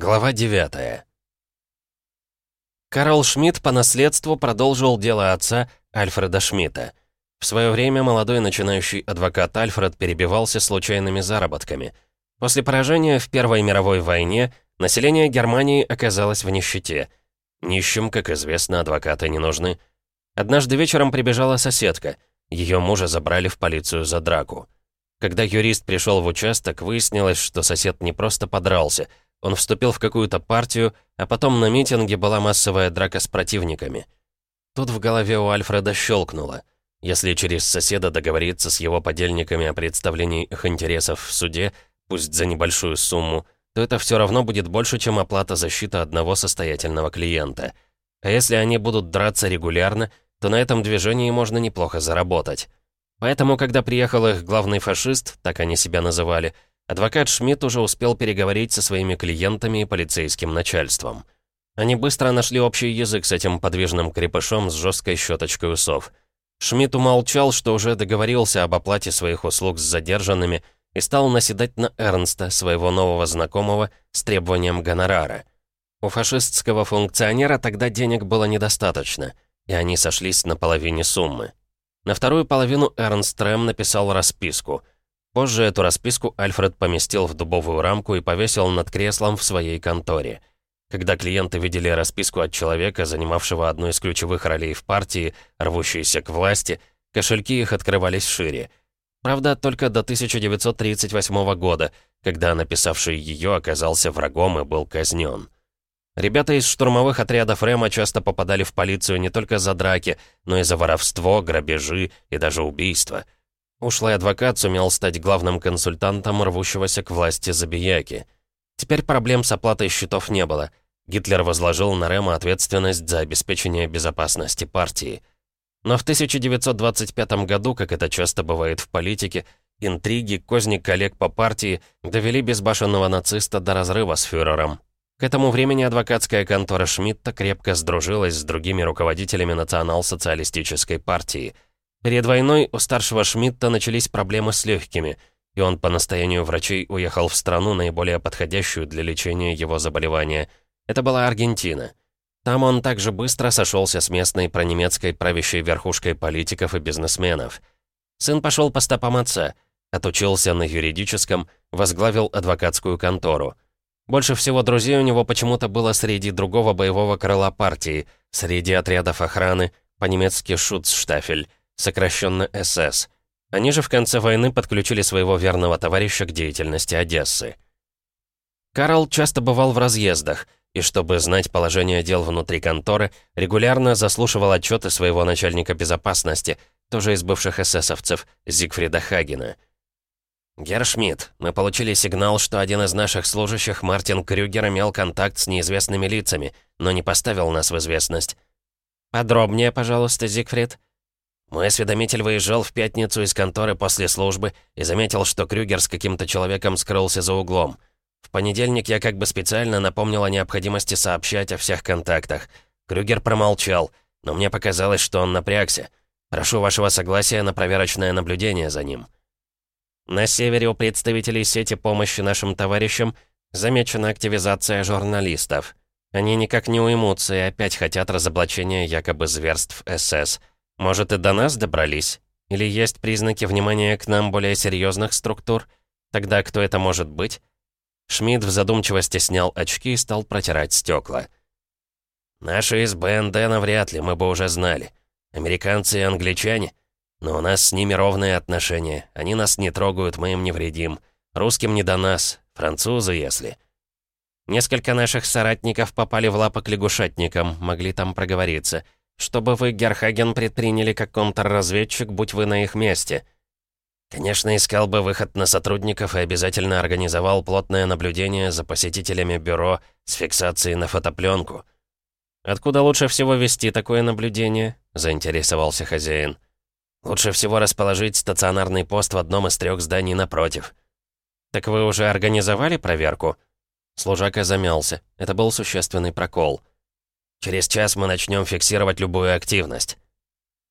Глава 9 Карл Шмидт по наследству продолжил дело отца Альфреда Шмидта. В свое время молодой начинающий адвокат Альфред перебивался случайными заработками. После поражения в Первой мировой войне население Германии оказалось в нищете. Нищим, как известно, адвокаты не нужны. Однажды вечером прибежала соседка. Ее мужа забрали в полицию за драку. Когда юрист пришел в участок, выяснилось, что сосед не просто подрался — он вступил в какую-то партию, а потом на митинге была массовая драка с противниками. Тут в голове у Альфреда щелкнуло. Если через соседа договориться с его подельниками о представлении их интересов в суде, пусть за небольшую сумму, то это все равно будет больше, чем оплата защиты одного состоятельного клиента. А если они будут драться регулярно, то на этом движении можно неплохо заработать. Поэтому, когда приехал их главный фашист, так они себя называли, Адвокат Шмидт уже успел переговорить со своими клиентами и полицейским начальством. Они быстро нашли общий язык с этим подвижным крепышом с жесткой щеточкой усов. Шмидт умолчал, что уже договорился об оплате своих услуг с задержанными и стал наседать на Эрнста, своего нового знакомого, с требованием гонорара. У фашистского функционера тогда денег было недостаточно, и они сошлись на половине суммы. На вторую половину Эрнст Рэм написал расписку — Позже эту расписку Альфред поместил в дубовую рамку и повесил над креслом в своей конторе. Когда клиенты видели расписку от человека, занимавшего одну из ключевых ролей в партии, рвущейся к власти, кошельки их открывались шире. Правда, только до 1938 года, когда написавший ее оказался врагом и был казнен. Ребята из штурмовых отрядов Рема часто попадали в полицию не только за драки, но и за воровство, грабежи и даже убийства – Ушлый адвокат сумел стать главным консультантом рвущегося к власти Забияки. Теперь проблем с оплатой счетов не было. Гитлер возложил на Рема ответственность за обеспечение безопасности партии. Но в 1925 году, как это часто бывает в политике, интриги, козни коллег по партии довели безбашенного нациста до разрыва с фюрером. К этому времени адвокатская контора Шмидта крепко сдружилась с другими руководителями национал-социалистической партии – Перед войной у старшего Шмидта начались проблемы с легкими, и он по настоянию врачей уехал в страну, наиболее подходящую для лечения его заболевания. Это была Аргентина. Там он также быстро сошелся с местной пронемецкой правящей верхушкой политиков и бизнесменов. Сын пошел по стопам отца, отучился на юридическом, возглавил адвокатскую контору. Больше всего друзей у него почему-то было среди другого боевого крыла партии, среди отрядов охраны, по-немецки «Шуцштафель», сокращенно СС. Они же в конце войны подключили своего верного товарища к деятельности Одессы. Карл часто бывал в разъездах, и чтобы знать положение дел внутри конторы, регулярно заслушивал отчеты своего начальника безопасности, тоже из бывших эсэсовцев, Зигфрида Хагена. «Герр Шмидт, мы получили сигнал, что один из наших служащих, Мартин Крюгер, имел контакт с неизвестными лицами, но не поставил нас в известность». «Подробнее, пожалуйста, Зигфрид», мой осведомитель выезжал в пятницу из конторы после службы и заметил, что Крюгер с каким-то человеком скрылся за углом. В понедельник я как бы специально напомнил о необходимости сообщать о всех контактах. Крюгер промолчал, но мне показалось, что он напрягся. Прошу вашего согласия на проверочное наблюдение за ним. На севере у представителей сети помощи нашим товарищам замечена активизация журналистов. Они никак не уймутся и опять хотят разоблачения якобы зверств СС. Может, и до нас добрались? Или есть признаки внимания к нам более серьезных структур? Тогда кто это может быть? Шмидт в задумчивости снял очки и стал протирать стекла. Наши из БНД навряд ли, мы бы уже знали. Американцы и англичане? Но у нас с ними ровные отношения. Они нас не трогают, мы им не вредим. Русским не до нас, французы если. Несколько наших соратников попали в лапы к лягушатникам, могли там проговориться — чтобы вы, Герхаген, предприняли как контрразведчик, будь вы на их месте. Конечно, искал бы выход на сотрудников и обязательно организовал плотное наблюдение за посетителями бюро с фиксацией на фотопленку. «Откуда лучше всего вести такое наблюдение?» — заинтересовался хозяин. «Лучше всего расположить стационарный пост в одном из трех зданий напротив». «Так вы уже организовали проверку?» Служака замялся. Это был существенный прокол. Через час мы начнем фиксировать любую активность».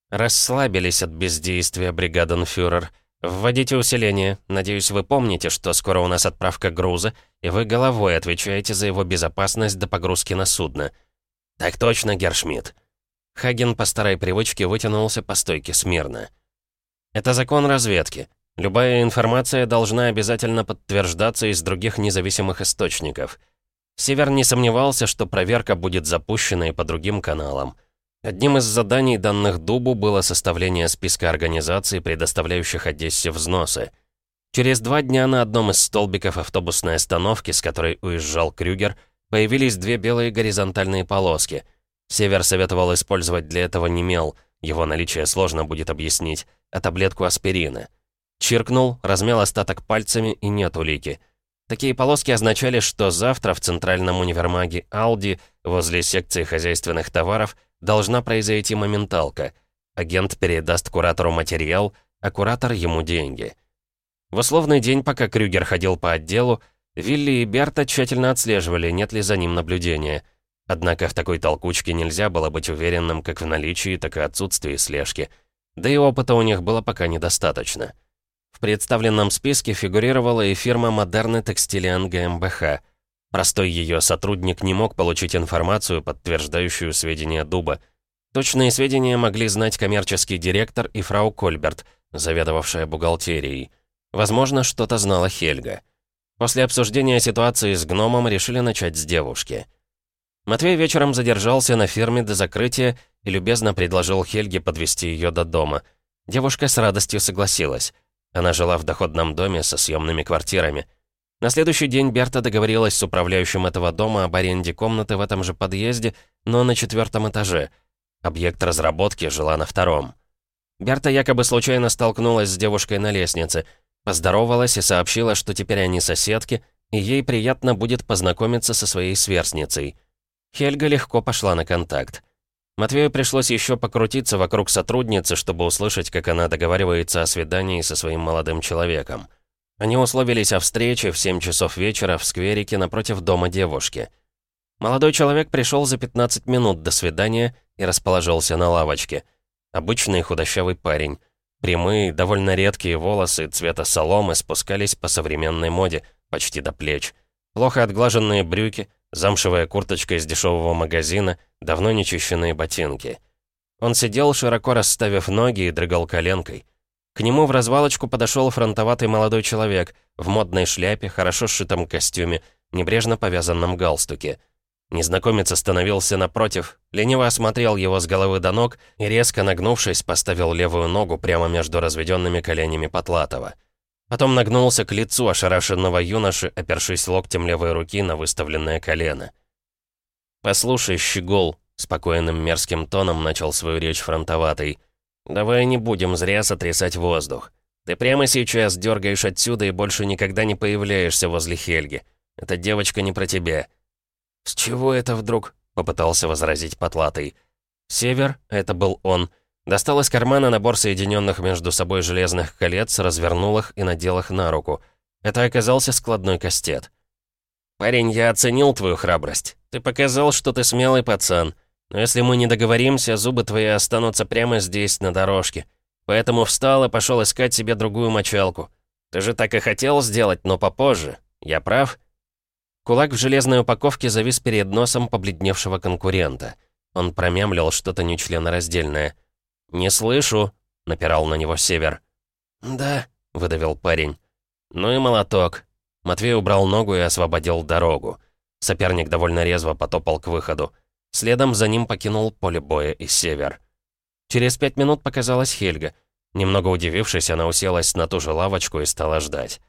Расслабились от бездействия, бригаденфюрер. «Вводите усиление. Надеюсь, вы помните, что скоро у нас отправка груза, и вы головой отвечаете за его безопасность до погрузки на судно». «Так точно, Гершмидт». Хаген по старой привычке вытянулся по стойке смирно. «Это закон разведки. Любая информация должна обязательно подтверждаться из других независимых источников. Север не сомневался, что проверка будет запущена и по другим каналам. Одним из заданий данных Дубу было составление списка организаций, предоставляющих Одессе взносы. Через два дня на одном из столбиков автобусной остановки, с которой уезжал Крюгер, появились две белые горизонтальные полоски. Север советовал использовать для этого не мел, его наличие сложно будет объяснить, а таблетку аспирина. Чиркнул, размял остаток пальцами и нет улики. Такие полоски означали, что завтра в центральном универмаге «Алди» возле секции хозяйственных товаров должна произойти моменталка. Агент передаст куратору материал, а куратор ему деньги. В условный день, пока Крюгер ходил по отделу, Вилли и Берта тщательно отслеживали, нет ли за ним наблюдения. Однако в такой толкучке нельзя было быть уверенным как в наличии, так и отсутствии слежки. Да и опыта у них было пока недостаточно. В представленном списке фигурировала и фирма «Модерны Текстилиан ГМБХ». Простой ее сотрудник не мог получить информацию, подтверждающую сведения Дуба. Точные сведения могли знать коммерческий директор и фрау Кольберт, заведовавшая бухгалтерией. Возможно, что-то знала Хельга. После обсуждения ситуации с гномом решили начать с девушки. Матвей вечером задержался на фирме до закрытия и любезно предложил Хельге подвести ее до дома. Девушка с радостью согласилась. Она жила в доходном доме со съемными квартирами. На следующий день Берта договорилась с управляющим этого дома об аренде комнаты в этом же подъезде, но на четвертом этаже. Объект разработки жила на втором. Берта якобы случайно столкнулась с девушкой на лестнице, поздоровалась и сообщила, что теперь они соседки, и ей приятно будет познакомиться со своей сверстницей. Хельга легко пошла на контакт. Матвею пришлось еще покрутиться вокруг сотрудницы, чтобы услышать, как она договаривается о свидании со своим молодым человеком. Они условились о встрече в 7 часов вечера в скверике напротив дома девушки. Молодой человек пришел за 15 минут до свидания и расположился на лавочке. Обычный худощавый парень. Прямые, довольно редкие волосы цвета соломы спускались по современной моде, почти до плеч. Плохо отглаженные брюки, замшевая курточка из дешевого магазина, давно нечищенные ботинки. Он сидел, широко расставив ноги и дрыгал коленкой. К нему в развалочку подошел фронтоватый молодой человек в модной шляпе, хорошо сшитом костюме, небрежно повязанном галстуке. Незнакомец остановился напротив, лениво осмотрел его с головы до ног и, резко нагнувшись, поставил левую ногу прямо между разведенными коленями Потлатова. Потом нагнулся к лицу ошарашенного юноши, опершись локтем левой руки на выставленное колено. «Послушай, щегол», — спокойным мерзким тоном начал свою речь фронтоватый, «давай не будем зря сотрясать воздух. Ты прямо сейчас дергаешь отсюда и больше никогда не появляешься возле Хельги. Эта девочка не про тебя». «С чего это вдруг?» — попытался возразить Потлатый. «Север» — это был он — Достал из кармана набор соединенных между собой железных колец, развернул их и надел их на руку. Это оказался складной кастет. «Парень, я оценил твою храбрость. Ты показал, что ты смелый пацан. Но если мы не договоримся, зубы твои останутся прямо здесь, на дорожке. Поэтому встал и пошел искать себе другую мочалку. Ты же так и хотел сделать, но попозже. Я прав?» Кулак в железной упаковке завис перед носом побледневшего конкурента. Он промямлил что-то нечленораздельное. «Не слышу», — напирал на него Север. «Да», — выдавил парень. «Ну и молоток». Матвей убрал ногу и освободил дорогу. Соперник довольно резво потопал к выходу. Следом за ним покинул поле боя и Север. Через пять минут показалась Хельга. Немного удивившись, она уселась на ту же лавочку и стала ждать.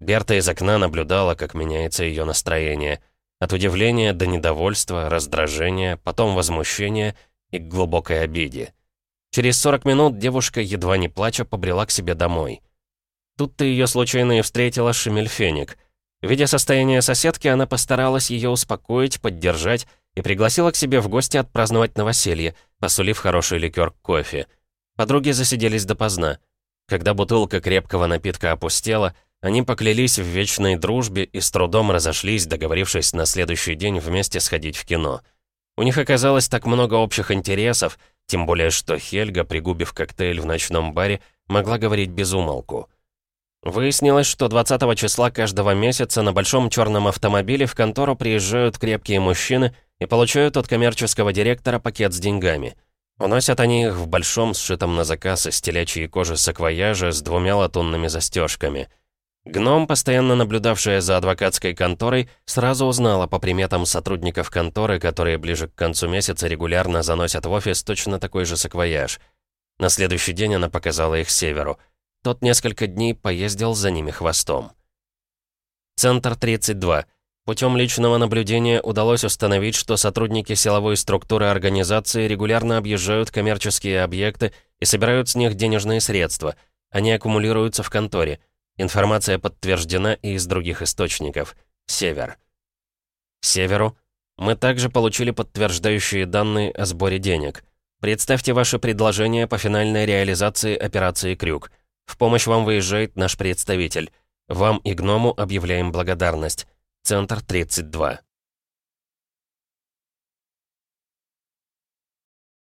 Берта из окна наблюдала, как меняется ее настроение. От удивления до недовольства, раздражения, потом возмущения и к глубокой обиде. Через 40 минут девушка, едва не плача, побрела к себе домой. Тут-то ее случайно и встретила Шемельфеник. Видя состояние соседки, она постаралась ее успокоить, поддержать и пригласила к себе в гости отпраздновать новоселье, посулив хороший ликер кофе. Подруги засиделись допоздна. Когда бутылка крепкого напитка опустела, они поклялись в вечной дружбе и с трудом разошлись, договорившись на следующий день вместе сходить в кино. У них оказалось так много общих интересов, Тем более, что Хельга, пригубив коктейль в ночном баре, могла говорить без умолку. Выяснилось, что 20 числа каждого месяца на большом черном автомобиле в контору приезжают крепкие мужчины и получают от коммерческого директора пакет с деньгами. Уносят они их в большом, сшитом на заказ из телячьей кожи саквояже с двумя латунными застежками. Гном, постоянно наблюдавшая за адвокатской конторой, сразу узнала по приметам сотрудников конторы, которые ближе к концу месяца регулярно заносят в офис точно такой же саквояж. На следующий день она показала их Северу. Тот несколько дней поездил за ними хвостом. Центр 32. Путем личного наблюдения удалось установить, что сотрудники силовой структуры организации регулярно объезжают коммерческие объекты и собирают с них денежные средства. Они аккумулируются в конторе. Информация подтверждена и из других источников. Север. Северу. Мы также получили подтверждающие данные о сборе денег. Представьте ваше предложение по финальной реализации операции «Крюк». В помощь вам выезжает наш представитель. Вам и Гному объявляем благодарность. Центр 32.